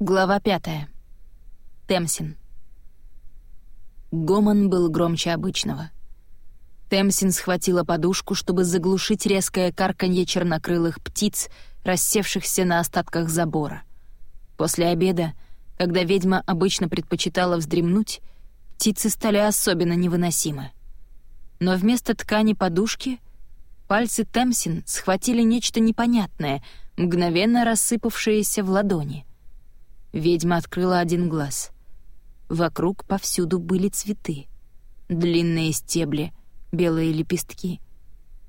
Глава пятая. Темсин. Гомон был громче обычного. Темсин схватила подушку, чтобы заглушить резкое карканье чернокрылых птиц, рассевшихся на остатках забора. После обеда, когда ведьма обычно предпочитала вздремнуть, птицы стали особенно невыносимы. Но вместо ткани подушки пальцы Темсин схватили нечто непонятное, мгновенно рассыпавшееся в ладони. Ведьма открыла один глаз. Вокруг повсюду были цветы. Длинные стебли, белые лепестки.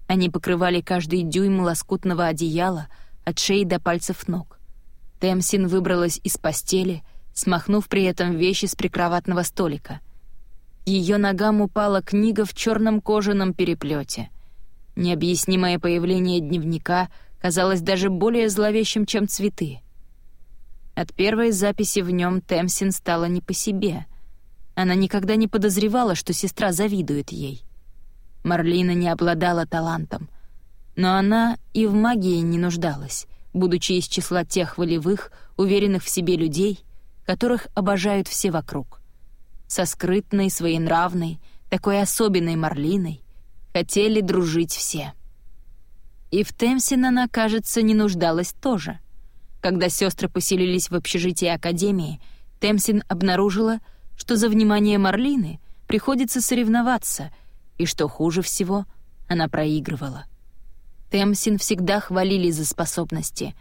Они покрывали каждый дюйм лоскутного одеяла от шеи до пальцев ног. Темсин выбралась из постели, смахнув при этом вещи с прикроватного столика. Ее ногам упала книга в черном кожаном переплете. Необъяснимое появление дневника казалось даже более зловещим, чем цветы — от первой записи в нем Темсин стала не по себе. Она никогда не подозревала, что сестра завидует ей. Марлина не обладала талантом. Но она и в магии не нуждалась, будучи из числа тех волевых, уверенных в себе людей, которых обожают все вокруг. Со скрытной, своенравной, такой особенной Марлиной хотели дружить все. И в Темсин она, кажется, не нуждалась тоже — когда сестры поселились в общежитии Академии, Темсин обнаружила, что за внимание Марлины приходится соревноваться, и что хуже всего, она проигрывала. Темсин всегда хвалили за способности.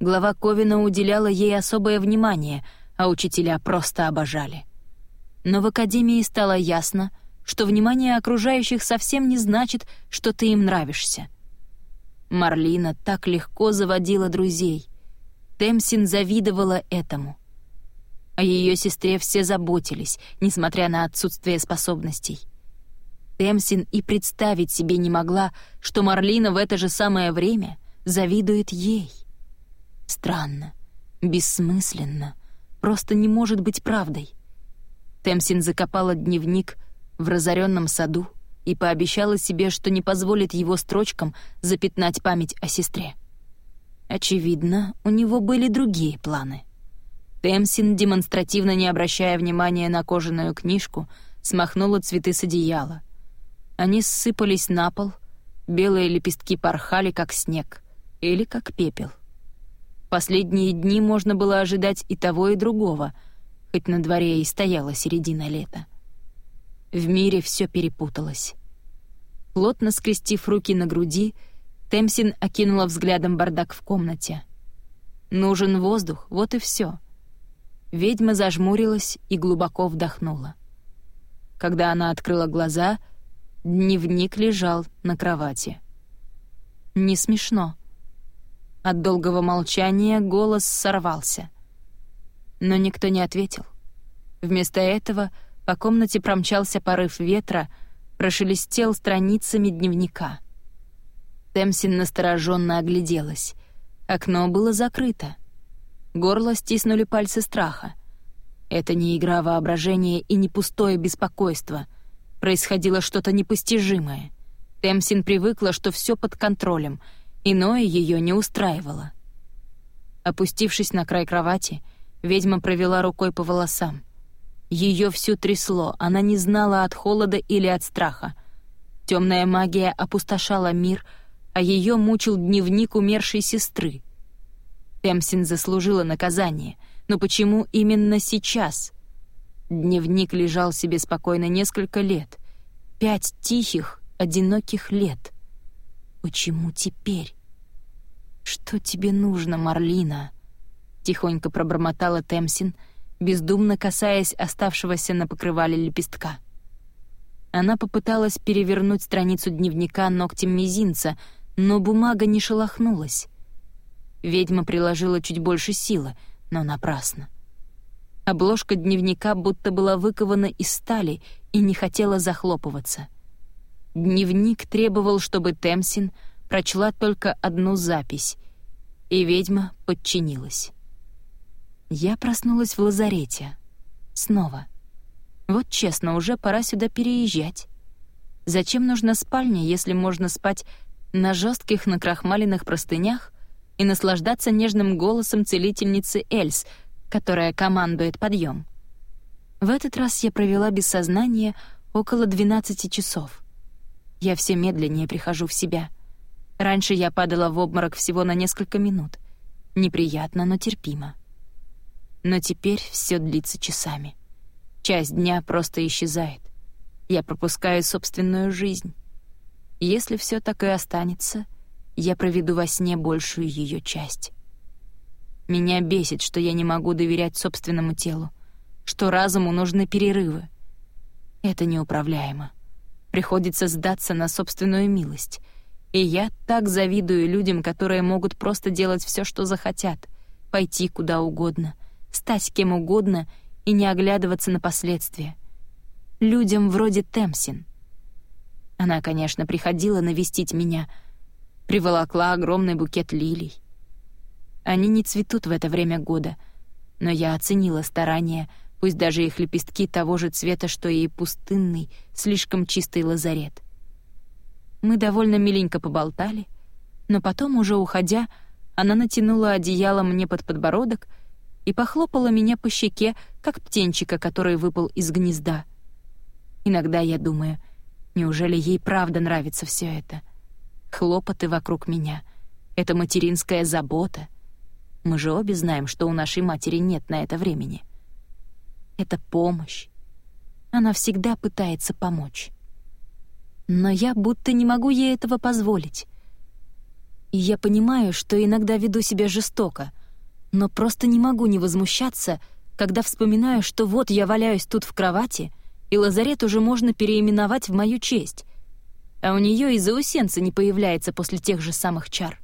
Глава Ковина уделяла ей особое внимание, а учителя просто обожали. Но в Академии стало ясно, что внимание окружающих совсем не значит, что ты им нравишься. Марлина так легко заводила друзей — Темсин завидовала этому. О ее сестре все заботились, несмотря на отсутствие способностей. Темсин и представить себе не могла, что Марлина в это же самое время завидует ей. Странно, бессмысленно, просто не может быть правдой. Темсин закопала дневник в разоренном саду и пообещала себе, что не позволит его строчкам запятнать память о сестре. Очевидно, у него были другие планы. Темсин, демонстративно не обращая внимания на кожаную книжку, смахнула цветы с одеяла. Они ссыпались на пол, белые лепестки порхали, как снег, или как пепел. Последние дни можно было ожидать и того, и другого, хоть на дворе и стояла середина лета. В мире все перепуталось. Плотно скрестив руки на груди, Темсин окинула взглядом бардак в комнате. «Нужен воздух, вот и все. Ведьма зажмурилась и глубоко вдохнула. Когда она открыла глаза, дневник лежал на кровати. Не смешно. От долгого молчания голос сорвался. Но никто не ответил. Вместо этого по комнате промчался порыв ветра, прошелестел страницами дневника — Темсин настороженно огляделась. Окно было закрыто. Горло стиснули пальцы страха. Это не игра воображения и не пустое беспокойство. Происходило что-то непостижимое. Темсин привыкла, что все под контролем, иное ее не устраивало. Опустившись на край кровати, ведьма провела рукой по волосам. Ее всю трясло, она не знала от холода или от страха. Темная магия опустошала мир — а ее мучил дневник умершей сестры. Темсин заслужила наказание, но почему именно сейчас? Дневник лежал себе спокойно несколько лет. Пять тихих, одиноких лет. Почему теперь? «Что тебе нужно, Марлина?» — тихонько пробормотала Темсин, бездумно касаясь оставшегося на покрывале лепестка. Она попыталась перевернуть страницу дневника ногтем мизинца, но бумага не шелохнулась. Ведьма приложила чуть больше силы, но напрасно. Обложка дневника будто была выкована из стали и не хотела захлопываться. Дневник требовал, чтобы Темсин прочла только одну запись, и ведьма подчинилась. Я проснулась в лазарете. Снова. Вот честно, уже пора сюда переезжать. Зачем нужна спальня, если можно спать на жестких накрахмаленных простынях и наслаждаться нежным голосом целительницы Эльс, которая командует подъем. В этот раз я провела без сознания около 12 часов. Я все медленнее прихожу в себя. Раньше я падала в обморок всего на несколько минут. Неприятно, но терпимо. Но теперь все длится часами. Часть дня просто исчезает. Я пропускаю собственную жизнь. Если все так и останется, я проведу во сне большую ее часть. Меня бесит, что я не могу доверять собственному телу, что разуму нужны перерывы. Это неуправляемо. Приходится сдаться на собственную милость. И я так завидую людям, которые могут просто делать все, что захотят, пойти куда угодно, стать кем угодно и не оглядываться на последствия. Людям вроде Темсин. Она, конечно, приходила навестить меня, приволокла огромный букет лилий. Они не цветут в это время года, но я оценила старания, пусть даже их лепестки того же цвета, что и пустынный, слишком чистый лазарет. Мы довольно миленько поболтали, но потом, уже уходя, она натянула одеяло мне под подбородок и похлопала меня по щеке, как птенчика, который выпал из гнезда. Иногда я думаю, неужели ей правда нравится все это? Хлопоты вокруг меня — это материнская забота, мы же обе знаем, что у нашей матери нет на это времени. Это помощь. Она всегда пытается помочь. Но я будто не могу ей этого позволить. И я понимаю, что иногда веду себя жестоко, но просто не могу не возмущаться, когда вспоминаю, что вот я валяюсь тут в кровати, и лазарет уже можно переименовать в мою честь, а у нее и заусенца не появляется после тех же самых чар.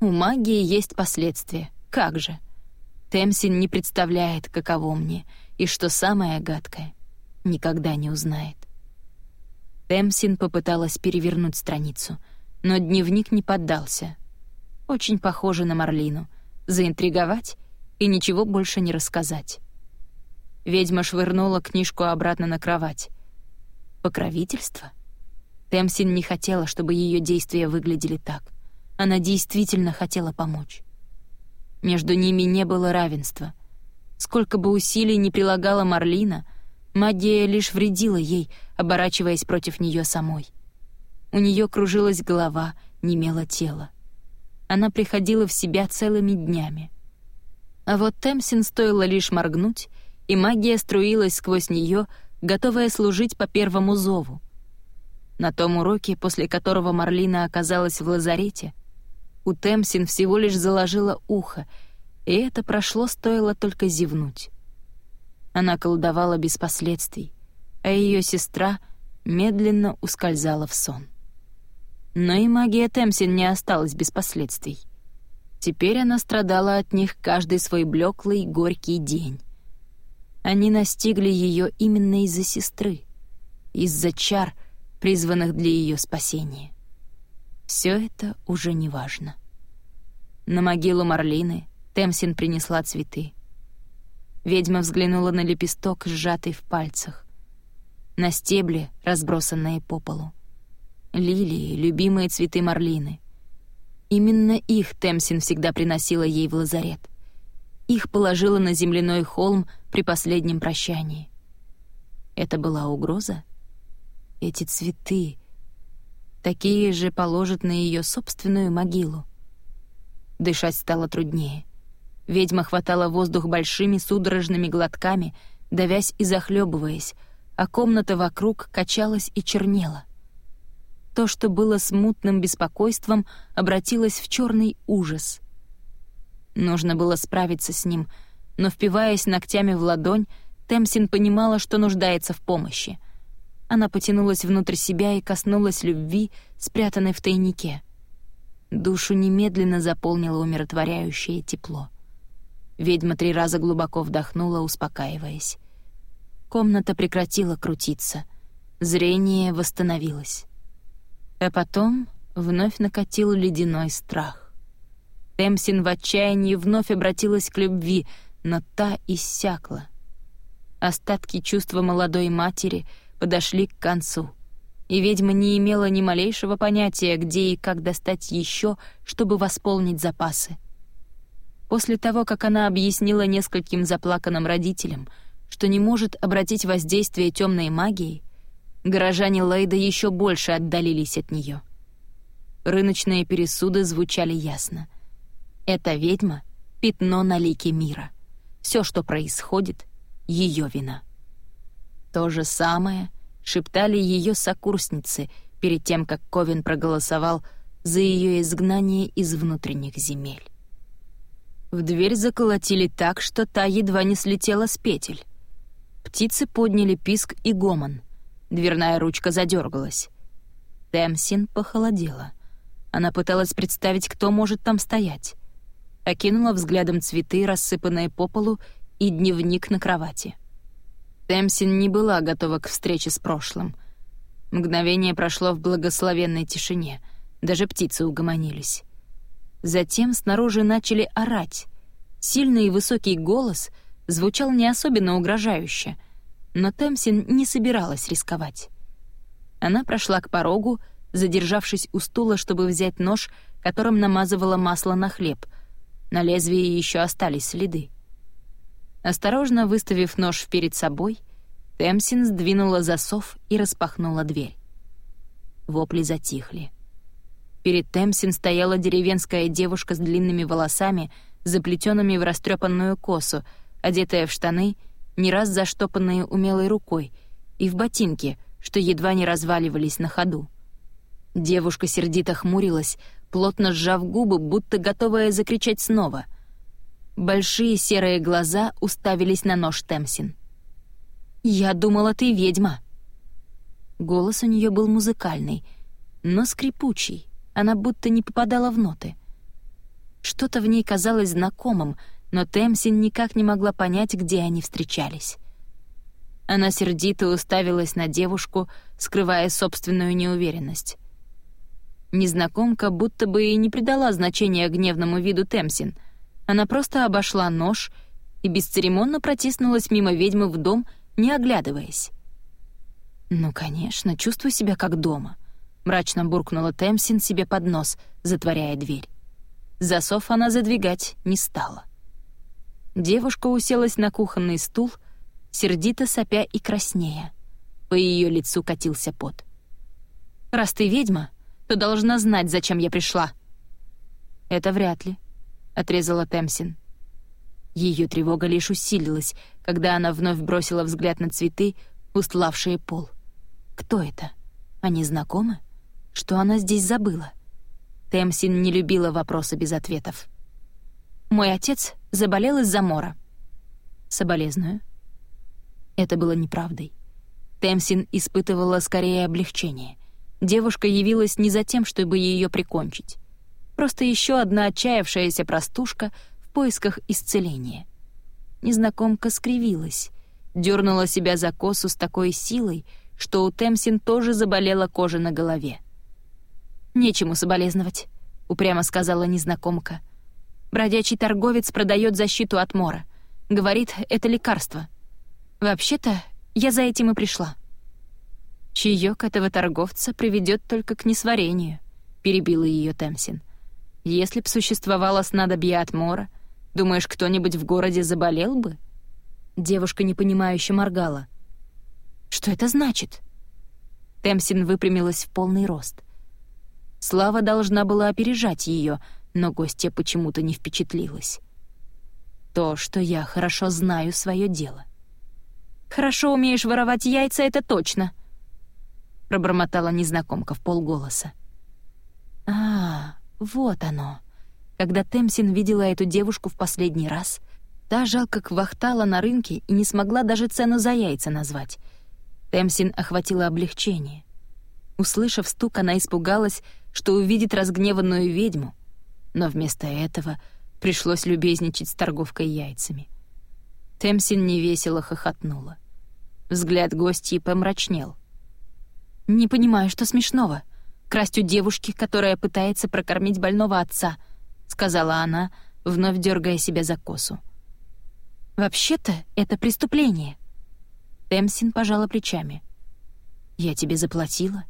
У магии есть последствия. Как же? Темсин не представляет, каково мне, и что самое гадкое, никогда не узнает. Темсин попыталась перевернуть страницу, но дневник не поддался. Очень похоже на Марлину. Заинтриговать и ничего больше не рассказать. Ведьма швырнула книжку обратно на кровать. Покровительство? Темсин не хотела, чтобы ее действия выглядели так. Она действительно хотела помочь. Между ними не было равенства. Сколько бы усилий ни прилагала Марлина, магия лишь вредила ей, оборачиваясь против нее самой. У нее кружилась голова, немело тело. Она приходила в себя целыми днями. А вот Темсин стоило лишь моргнуть, и магия струилась сквозь нее, готовая служить по первому зову. На том уроке, после которого Марлина оказалась в лазарете, у Темсин всего лишь заложило ухо, и это прошло стоило только зевнуть. Она колдовала без последствий, а ее сестра медленно ускользала в сон. Но и магия Темсин не осталась без последствий. Теперь она страдала от них каждый свой блеклый горький день. Они настигли ее именно из-за сестры, из-за чар, призванных для ее спасения. Все это уже не важно. На могилу Марлины Темсин принесла цветы. Ведьма взглянула на лепесток, сжатый в пальцах. На стебли, разбросанные по полу. Лилии — любимые цветы Марлины. Именно их Темсин всегда приносила ей в лазарет. Их положила на земляной холм при последнем прощании. Это была угроза? Эти цветы такие же положат на ее собственную могилу. Дышать стало труднее. Ведьма хватала воздух большими судорожными глотками, давясь и захлебываясь, а комната вокруг качалась и чернела. То, что было смутным беспокойством, обратилось в черный ужас. Нужно было справиться с ним, но, впиваясь ногтями в ладонь, Темсин понимала, что нуждается в помощи. Она потянулась внутрь себя и коснулась любви, спрятанной в тайнике. Душу немедленно заполнило умиротворяющее тепло. Ведьма три раза глубоко вдохнула, успокаиваясь. Комната прекратила крутиться. Зрение восстановилось. А потом вновь накатил ледяной страх. Темсин в отчаянии вновь обратилась к любви, но та иссякла. Остатки чувства молодой матери — подошли к концу, и ведьма не имела ни малейшего понятия, где и как достать еще, чтобы восполнить запасы. После того, как она объяснила нескольким заплаканным родителям, что не может обратить воздействие темной магии, горожане Лейда еще больше отдалились от нее. Рыночные пересуды звучали ясно. Эта ведьма — пятно на лике мира. Все, что происходит — ее вина. То же самое шептали ее сокурсницы перед тем, как Ковин проголосовал за ее изгнание из внутренних земель. В дверь заколотили так, что та едва не слетела с петель. Птицы подняли писк и гомон. Дверная ручка задергалась. Темсин похолодела. Она пыталась представить, кто может там стоять. Окинула взглядом цветы, рассыпанные по полу, и дневник на кровати. Темсин не была готова к встрече с прошлым. Мгновение прошло в благословенной тишине. Даже птицы угомонились. Затем снаружи начали орать. Сильный и высокий голос звучал не особенно угрожающе, но Темсин не собиралась рисковать. Она прошла к порогу, задержавшись у стула, чтобы взять нож, которым намазывала масло на хлеб. На лезвии еще остались следы. Осторожно выставив нож перед собой, Темсин сдвинула засов и распахнула дверь. Вопли затихли. Перед Темсин стояла деревенская девушка с длинными волосами, заплетенными в растрепанную косу, одетая в штаны, не раз заштопанные умелой рукой, и в ботинки, что едва не разваливались на ходу. Девушка сердито хмурилась, плотно сжав губы, будто готовая закричать снова — Большие серые глаза уставились на нож Темсин. «Я думала, ты ведьма». Голос у нее был музыкальный, но скрипучий, она будто не попадала в ноты. Что-то в ней казалось знакомым, но Темсин никак не могла понять, где они встречались. Она сердито уставилась на девушку, скрывая собственную неуверенность. Незнакомка будто бы и не придала значения гневному виду Темсин — она просто обошла нож и бесцеремонно протиснулась мимо ведьмы в дом, не оглядываясь. «Ну, конечно, чувствую себя как дома», — мрачно буркнула Темсин себе под нос, затворяя дверь. Засов она задвигать не стала. Девушка уселась на кухонный стул, сердито сопя и краснея. По ее лицу катился пот. «Раз ты ведьма, то должна знать, зачем я пришла». «Это вряд ли», — отрезала Темсин. Ее тревога лишь усилилась, когда она вновь бросила взгляд на цветы, устлавшие пол. Кто это? Они знакомы? Что она здесь забыла? Темсин не любила вопросы без ответов. «Мой отец заболел из-за мора». «Соболезную». Это было неправдой. Темсин испытывала скорее облегчение. Девушка явилась не за тем, чтобы ее прикончить. Просто еще одна отчаявшаяся простушка в поисках исцеления. Незнакомка скривилась, дернула себя за косу с такой силой, что у Темсин тоже заболела кожа на голове. «Нечему соболезновать», — упрямо сказала незнакомка. «Бродячий торговец продает защиту от мора. Говорит, это лекарство. Вообще-то, я за этим и пришла». «Чаёк этого торговца приведет только к несварению», — перебила ее Темсин. — если б существовало снадобье от мора, думаешь, кто-нибудь в городе заболел бы?» Девушка непонимающе моргала. «Что это значит?» Темсин выпрямилась в полный рост. Слава должна была опережать ее, но гостья почему-то не впечатлилась. «То, что я хорошо знаю свое дело». «Хорошо умеешь воровать яйца, это точно», — пробормотала незнакомка в полголоса. «А, вот оно. Когда Темсин видела эту девушку в последний раз, та жалко квахтала на рынке и не смогла даже цену за яйца назвать. Темсин охватило облегчение. Услышав стук, она испугалась, что увидит разгневанную ведьму, но вместо этого пришлось любезничать с торговкой яйцами. Темсин невесело хохотнула. Взгляд гостьи помрачнел. «Не понимаю, что смешного», красть у девушки, которая пытается прокормить больного отца», — сказала она, вновь дергая себя за косу. «Вообще-то это преступление». Темсин пожала плечами. «Я тебе заплатила».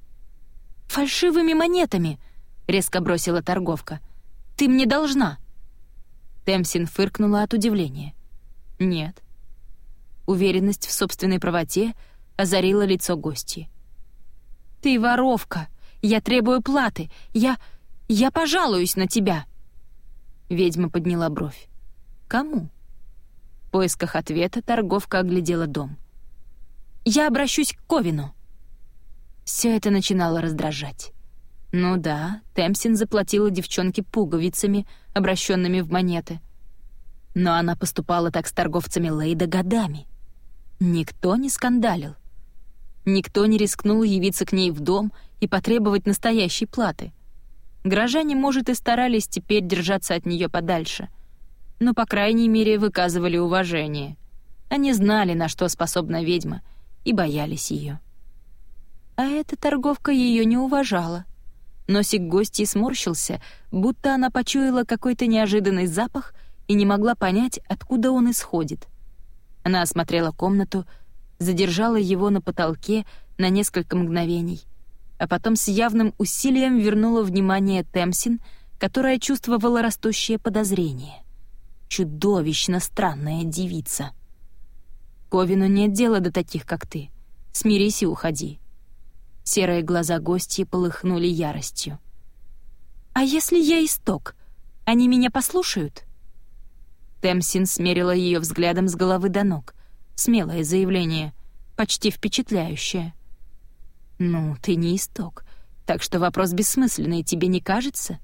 «Фальшивыми монетами», — резко бросила торговка. «Ты мне должна». Темсин фыркнула от удивления. «Нет». Уверенность в собственной правоте озарила лицо гостьи. «Ты воровка! Я требую платы! Я... я пожалуюсь на тебя!» Ведьма подняла бровь. «Кому?» В поисках ответа торговка оглядела дом. «Я обращусь к Ковину!» Все это начинало раздражать. Ну да, Темсин заплатила девчонке пуговицами, обращенными в монеты. Но она поступала так с торговцами Лейда годами. Никто не скандалил. Никто не рискнул явиться к ней в дом и потребовать настоящей платы. Горожане, может, и старались теперь держаться от нее подальше, но, по крайней мере, выказывали уважение. Они знали, на что способна ведьма, и боялись ее. А эта торговка ее не уважала. Носик гостей сморщился, будто она почуяла какой-то неожиданный запах и не могла понять, откуда он исходит. Она осмотрела комнату, задержала его на потолке на несколько мгновений, а потом с явным усилием вернула внимание Темсин, которая чувствовала растущее подозрение. Чудовищно странная девица. Ковину нет дела до таких, как ты. Смирись и уходи. Серые глаза гостьи полыхнули яростью. «А если я исток? Они меня послушают?» Темсин смерила ее взглядом с головы до ног. Смелое заявление, почти впечатляющее. «Ну, ты не исток, так что вопрос бессмысленный, тебе не кажется?»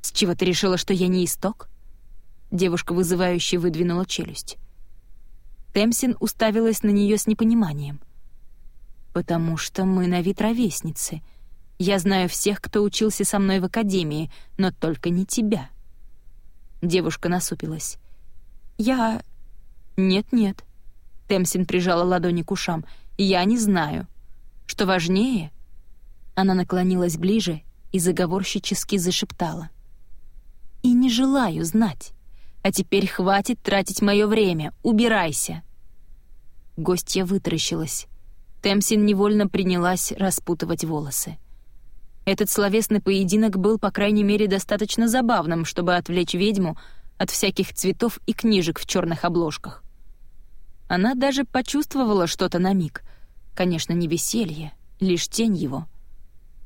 «С чего ты решила, что я не исток?» Девушка вызывающе выдвинула челюсть. Темсин уставилась на нее с непониманием. «Потому что мы на вид ровесницы. Я знаю всех, кто учился со мной в академии, но только не тебя». Девушка насупилась. «Я...» «Нет-нет. Темсин прижала ладони к ушам. «Я не знаю. Что важнее...» Она наклонилась ближе и заговорщически зашептала. «И не желаю знать. А теперь хватит тратить мое время. Убирайся!» Гостья вытаращилась. Темсин невольно принялась распутывать волосы. Этот словесный поединок был, по крайней мере, достаточно забавным, чтобы отвлечь ведьму от всяких цветов и книжек в черных обложках. Она даже почувствовала что-то на миг. Конечно, не веселье, лишь тень его.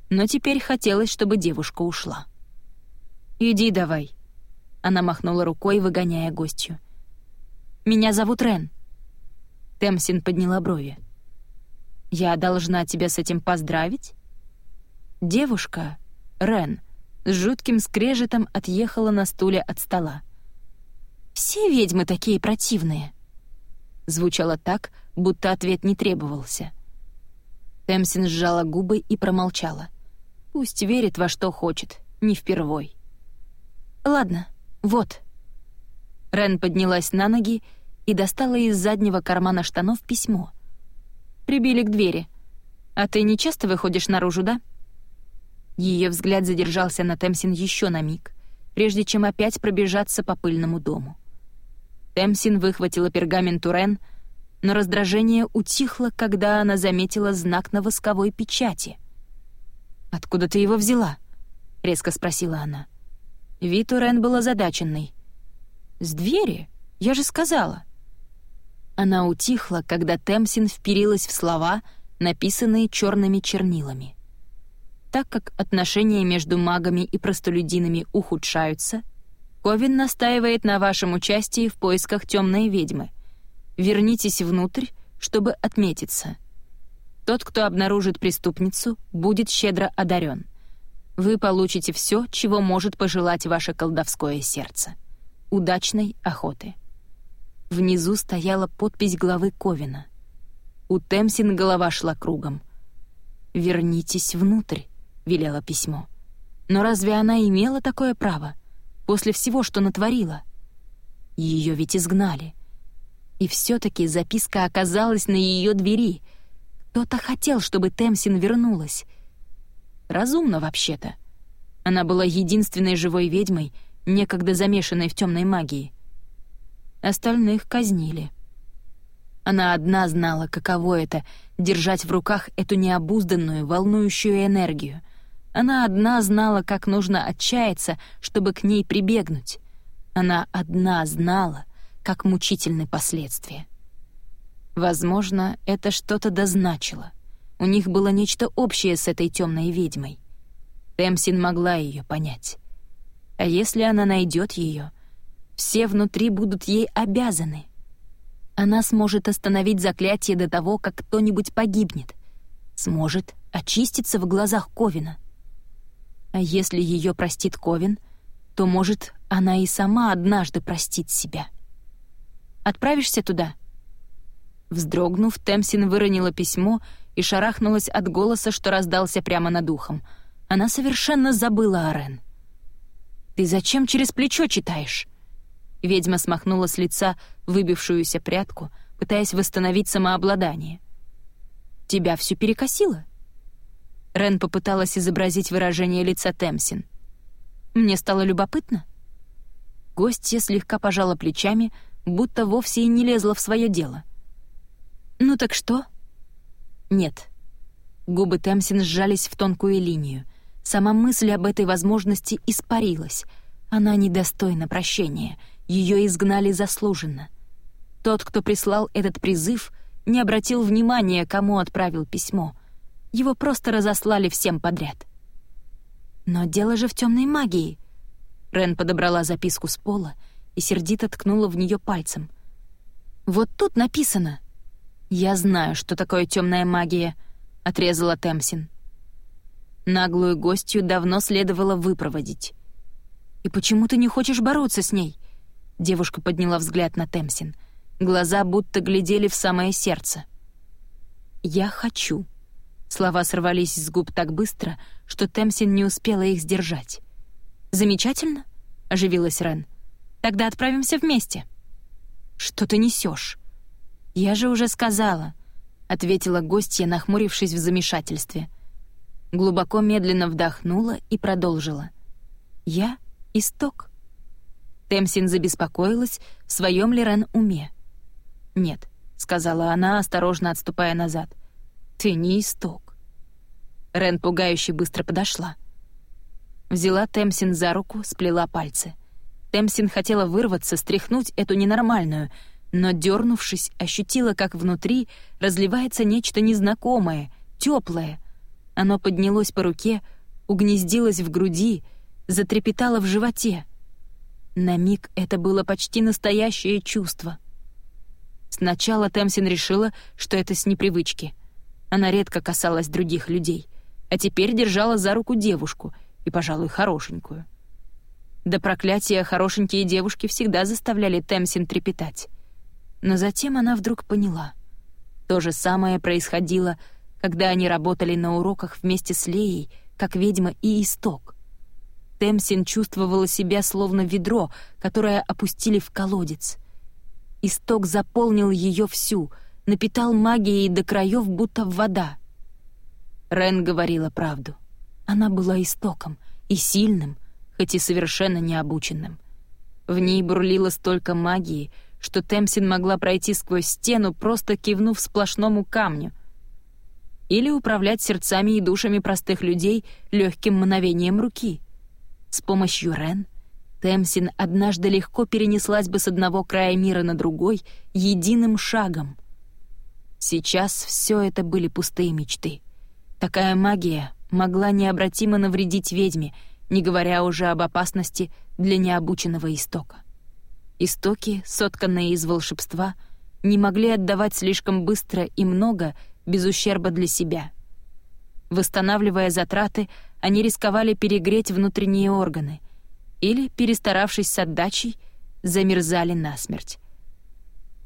Но теперь хотелось, чтобы девушка ушла. «Иди давай», — она махнула рукой, выгоняя гостью. «Меня зовут Рен». Темсин подняла брови. «Я должна тебя с этим поздравить?» Девушка, Рен, с жутким скрежетом отъехала на стуле от стола. «Все ведьмы такие противные», Звучало так, будто ответ не требовался. Темсин сжала губы и промолчала. Пусть верит во что хочет, не впервой. «Ладно, вот». Рен поднялась на ноги и достала из заднего кармана штанов письмо. «Прибили к двери. А ты не часто выходишь наружу, да?» Ее взгляд задержался на Темсин еще на миг, прежде чем опять пробежаться по пыльному дому. Темсин выхватила пергамент у Рен, но раздражение утихло, когда она заметила знак на восковой печати. «Откуда ты его взяла?» — резко спросила она. Вид Рен был озадаченный. «С двери? Я же сказала». Она утихла, когда Темсин вперилась в слова, написанные черными чернилами. Так как отношения между магами и простолюдинами ухудшаются — Ковин настаивает на вашем участии в поисках темной ведьмы. Вернитесь внутрь, чтобы отметиться. Тот, кто обнаружит преступницу, будет щедро одарен. Вы получите все, чего может пожелать ваше колдовское сердце. Удачной охоты. Внизу стояла подпись главы Ковина. У Темсин голова шла кругом. «Вернитесь внутрь», — велело письмо. Но разве она имела такое право? После всего, что натворила. Ее ведь изгнали. И все-таки записка оказалась на ее двери. Кто-то хотел, чтобы Темсин вернулась. Разумно, вообще-то. Она была единственной живой ведьмой, некогда замешанной в темной магии. Остальных казнили. Она одна знала, каково это — держать в руках эту необузданную, волнующую энергию — она одна знала, как нужно отчаяться, чтобы к ней прибегнуть. Она одна знала, как мучительны последствия. Возможно, это что-то дозначило. У них было нечто общее с этой темной ведьмой. Темсин могла ее понять. А если она найдет ее, все внутри будут ей обязаны. Она сможет остановить заклятие до того, как кто-нибудь погибнет. Сможет очиститься в глазах Ковина. А если ее простит Ковин, то, может, она и сама однажды простит себя. «Отправишься туда?» Вздрогнув, Темсин выронила письмо и шарахнулась от голоса, что раздался прямо над ухом. Она совершенно забыла о Рен. «Ты зачем через плечо читаешь?» Ведьма смахнула с лица выбившуюся прядку, пытаясь восстановить самообладание. «Тебя все перекосило?» Рен попыталась изобразить выражение лица Темсин. «Мне стало любопытно». Гостья слегка пожала плечами, будто вовсе и не лезла в свое дело. «Ну так что?» «Нет». Губы Темсин сжались в тонкую линию. Сама мысль об этой возможности испарилась. Она недостойна прощения. Ее изгнали заслуженно. Тот, кто прислал этот призыв, не обратил внимания, кому отправил письмо. Его просто разослали всем подряд. Но дело же в темной магии. Рен подобрала записку с пола и сердито ткнула в нее пальцем. «Вот тут написано». «Я знаю, что такое темная магия», — отрезала Темсин. Наглую гостью давно следовало выпроводить. «И почему ты не хочешь бороться с ней?» Девушка подняла взгляд на Темсин. Глаза будто глядели в самое сердце. «Я хочу». Слова сорвались с губ так быстро, что Темсин не успела их сдержать. «Замечательно?» — оживилась Рен. «Тогда отправимся вместе». «Что ты несешь? «Я же уже сказала», — ответила гостья, нахмурившись в замешательстве. Глубоко медленно вдохнула и продолжила. «Я — исток». Темсин забеспокоилась, в своем ли Рен уме. «Нет», — сказала она, осторожно отступая назад. «Ты не исток». Рен пугающе быстро подошла. Взяла Темсин за руку, сплела пальцы. Темсин хотела вырваться, стряхнуть эту ненормальную, но, дернувшись, ощутила, как внутри разливается нечто незнакомое, теплое. Оно поднялось по руке, угнездилось в груди, затрепетало в животе. На миг это было почти настоящее чувство. Сначала Темсин решила, что это с непривычки. Она редко касалась других людей, а теперь держала за руку девушку, и, пожалуй, хорошенькую. До проклятия хорошенькие девушки всегда заставляли Темсин трепетать. Но затем она вдруг поняла. То же самое происходило, когда они работали на уроках вместе с Леей, как ведьма и исток. Темсин чувствовала себя словно ведро, которое опустили в колодец. Исток заполнил ее всю, напитал магией до краев, будто вода. Рен говорила правду. Она была истоком, и сильным, хоть и совершенно необученным. В ней бурлило столько магии, что Темсин могла пройти сквозь стену, просто кивнув сплошному камню. Или управлять сердцами и душами простых людей легким мановением руки. С помощью Рен Темсин однажды легко перенеслась бы с одного края мира на другой единым шагом. Сейчас все это были пустые мечты. Такая магия могла необратимо навредить ведьме, не говоря уже об опасности для необученного истока. Истоки, сотканные из волшебства, не могли отдавать слишком быстро и много без ущерба для себя. Восстанавливая затраты, они рисковали перегреть внутренние органы или, перестаравшись с отдачей, замерзали насмерть.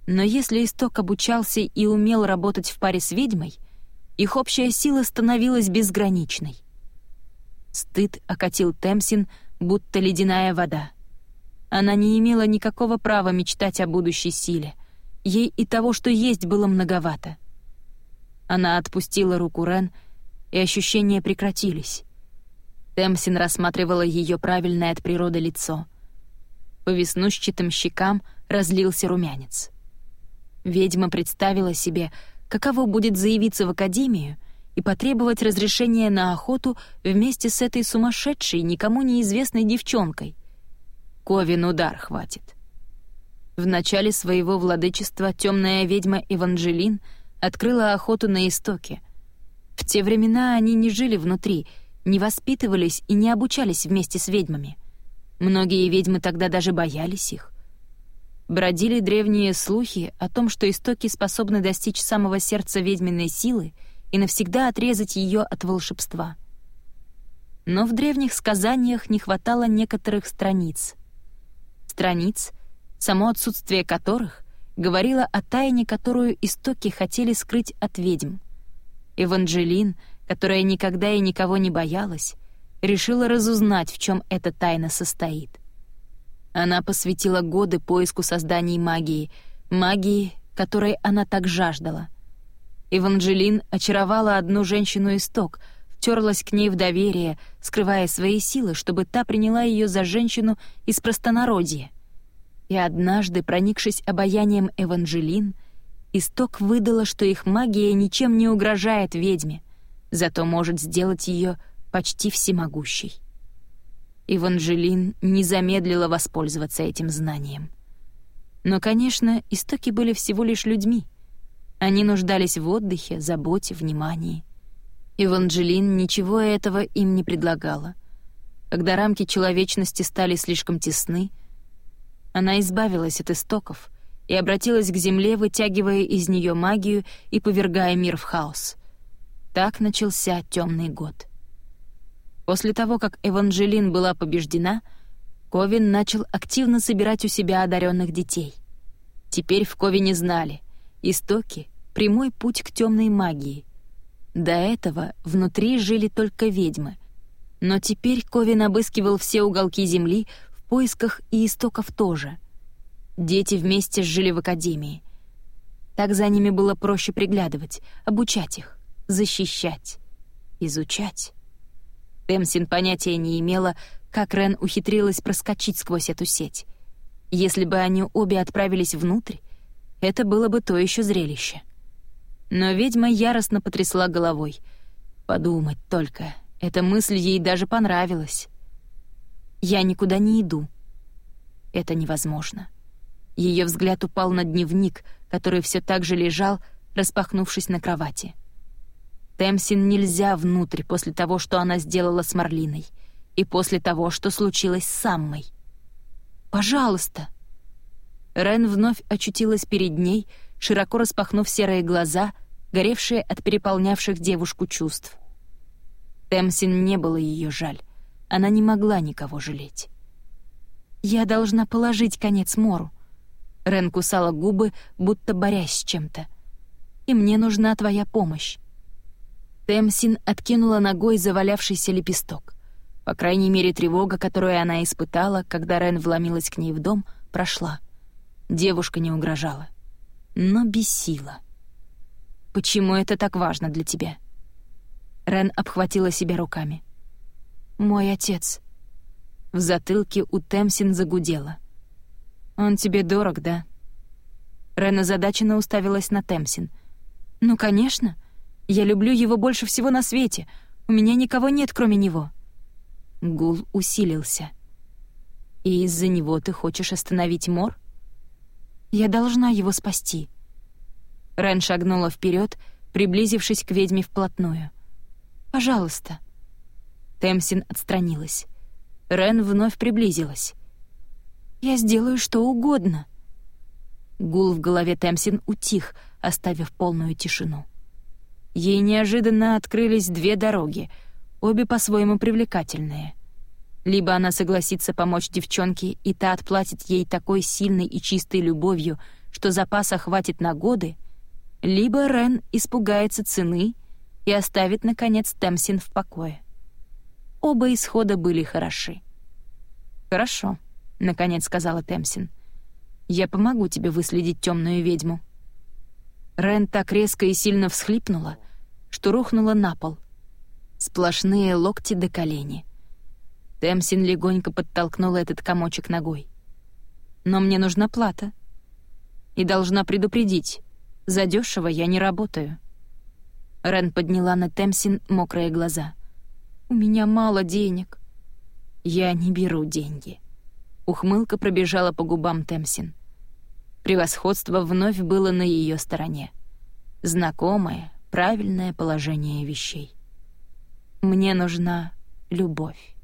Но если исток обучался и умел работать в паре с ведьмой, их общая сила становилась безграничной. Стыд окатил Темсин, будто ледяная вода — она не имела никакого права мечтать о будущей силе. Ей и того, что есть, было многовато. Она отпустила руку Рен, и ощущения прекратились. Темсин рассматривала ее правильное от природы лицо. По веснущатым щекам разлился румянец. Ведьма представила себе, каково будет заявиться в академию и потребовать разрешения на охоту вместе с этой сумасшедшей, никому неизвестной девчонкой — Ковин удар хватит. В начале своего владычества темная ведьма Эванжелин открыла охоту на истоке. В те времена они не жили внутри, не воспитывались и не обучались вместе с ведьмами. Многие ведьмы тогда даже боялись их. Бродили древние слухи о том, что истоки способны достичь самого сердца ведьминой силы и навсегда отрезать ее от волшебства. Но в древних сказаниях не хватало некоторых страниц. Страниц, само отсутствие которых говорило о тайне, которую истоки хотели скрыть от ведьм. Эванжелин, которая никогда и никого не боялась, решила разузнать, в чем эта тайна состоит. Она посвятила годы поиску созданий магии, магии, которой она так жаждала. Эванжелин очаровала одну женщину-исток, втерлась к ней в доверие, скрывая свои силы, чтобы та приняла ее за женщину из простонародья. И однажды, проникшись обаянием Эванжелин, Исток выдала, что их магия ничем не угрожает ведьме, зато может сделать ее почти всемогущей. Эванжелин не замедлила воспользоваться этим знанием. Но, конечно, истоки были всего лишь людьми. Они нуждались в отдыхе, заботе, внимании. Эванжелин ничего этого им не предлагала. Когда рамки человечности стали слишком тесны — она избавилась от истоков и обратилась к земле, вытягивая из нее магию и повергая мир в хаос. Так начался темный год. После того, как Эванжелин была побеждена, Ковин начал активно собирать у себя одаренных детей. Теперь в Ковине знали — истоки — прямой путь к темной магии. До этого внутри жили только ведьмы. Но теперь Ковин обыскивал все уголки земли поисках и истоков тоже. Дети вместе жили в академии. Так за ними было проще приглядывать, обучать их, защищать, изучать. Темсин понятия не имела, как Рен ухитрилась проскочить сквозь эту сеть. Если бы они обе отправились внутрь, это было бы то еще зрелище. Но ведьма яростно потрясла головой. Подумать только, эта мысль ей даже понравилась. Я никуда не иду. Это невозможно. Ее взгляд упал на дневник, который все так же лежал, распахнувшись на кровати. Темсин нельзя внутрь после того, что она сделала с Марлиной, и после того, что случилось с Саммой. «Пожалуйста!» Рен вновь очутилась перед ней, широко распахнув серые глаза, горевшие от переполнявших девушку чувств. Темсин не было ее жаль. Она не могла никого жалеть. «Я должна положить конец Мору». Рен кусала губы, будто борясь с чем-то. «И мне нужна твоя помощь». Темсин откинула ногой завалявшийся лепесток. По крайней мере, тревога, которую она испытала, когда Рен вломилась к ней в дом, прошла. Девушка не угрожала. Но бесила. «Почему это так важно для тебя?» Рен обхватила себя руками. «Мой отец». В затылке у Темсин загудело. «Он тебе дорог, да?» Рена задаченно уставилась на Темсин. «Ну, конечно. Я люблю его больше всего на свете. У меня никого нет, кроме него». Гул усилился. «И из-за него ты хочешь остановить Мор?» «Я должна его спасти». Рен шагнула вперед, приблизившись к ведьме вплотную. «Пожалуйста». Темсин отстранилась. Рен вновь приблизилась. «Я сделаю что угодно». Гул в голове Темсин утих, оставив полную тишину. Ей неожиданно открылись две дороги, обе по-своему привлекательные. Либо она согласится помочь девчонке, и та отплатит ей такой сильной и чистой любовью, что запаса хватит на годы, либо Рен испугается цены и оставит, наконец, Темсин в покое. Оба исхода были хороши. «Хорошо», — наконец сказала Темсин. «Я помогу тебе выследить темную ведьму». Рен так резко и сильно всхлипнула, что рухнула на пол. Сплошные локти до колени. Темсин легонько подтолкнула этот комочек ногой. «Но мне нужна плата. И должна предупредить, задешево я не работаю». Рен подняла на Темсин мокрые глаза. «У меня мало денег». «Я не беру деньги». Ухмылка пробежала по губам Темсин. Превосходство вновь было на ее стороне. Знакомое, правильное положение вещей. Мне нужна любовь.